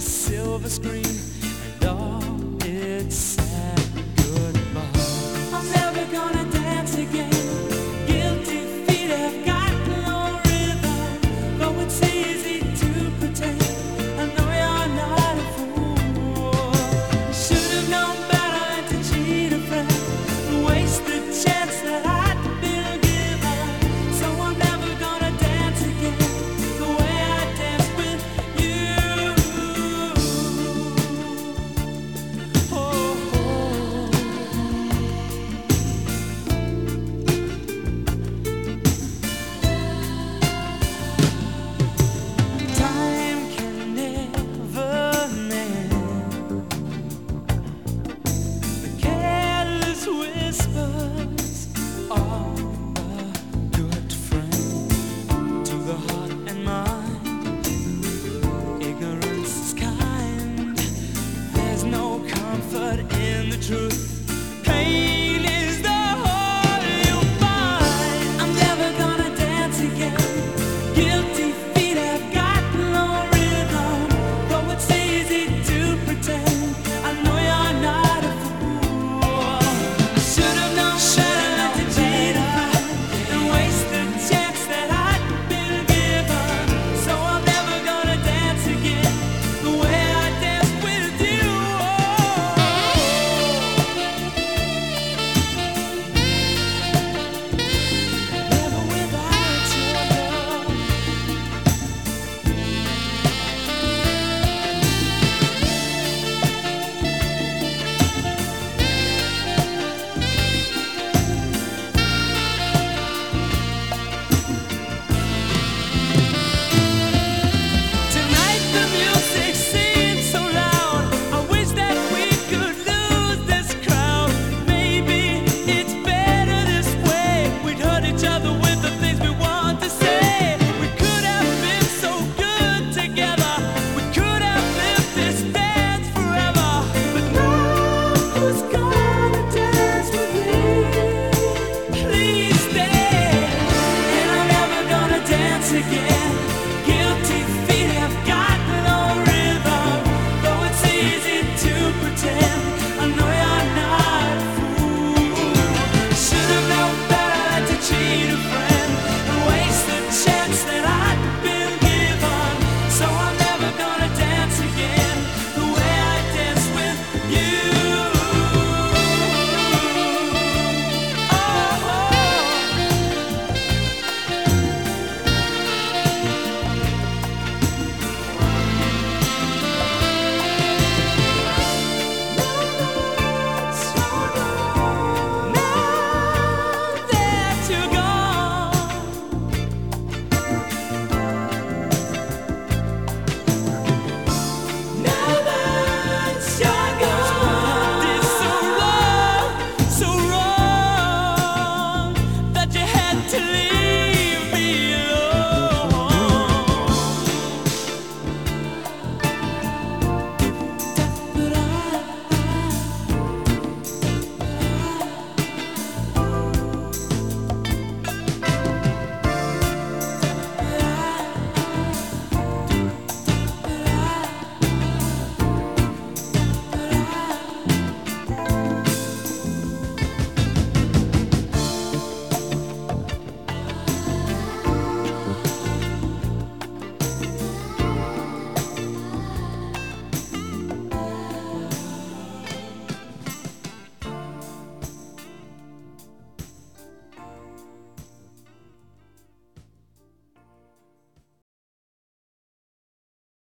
silver screen and all its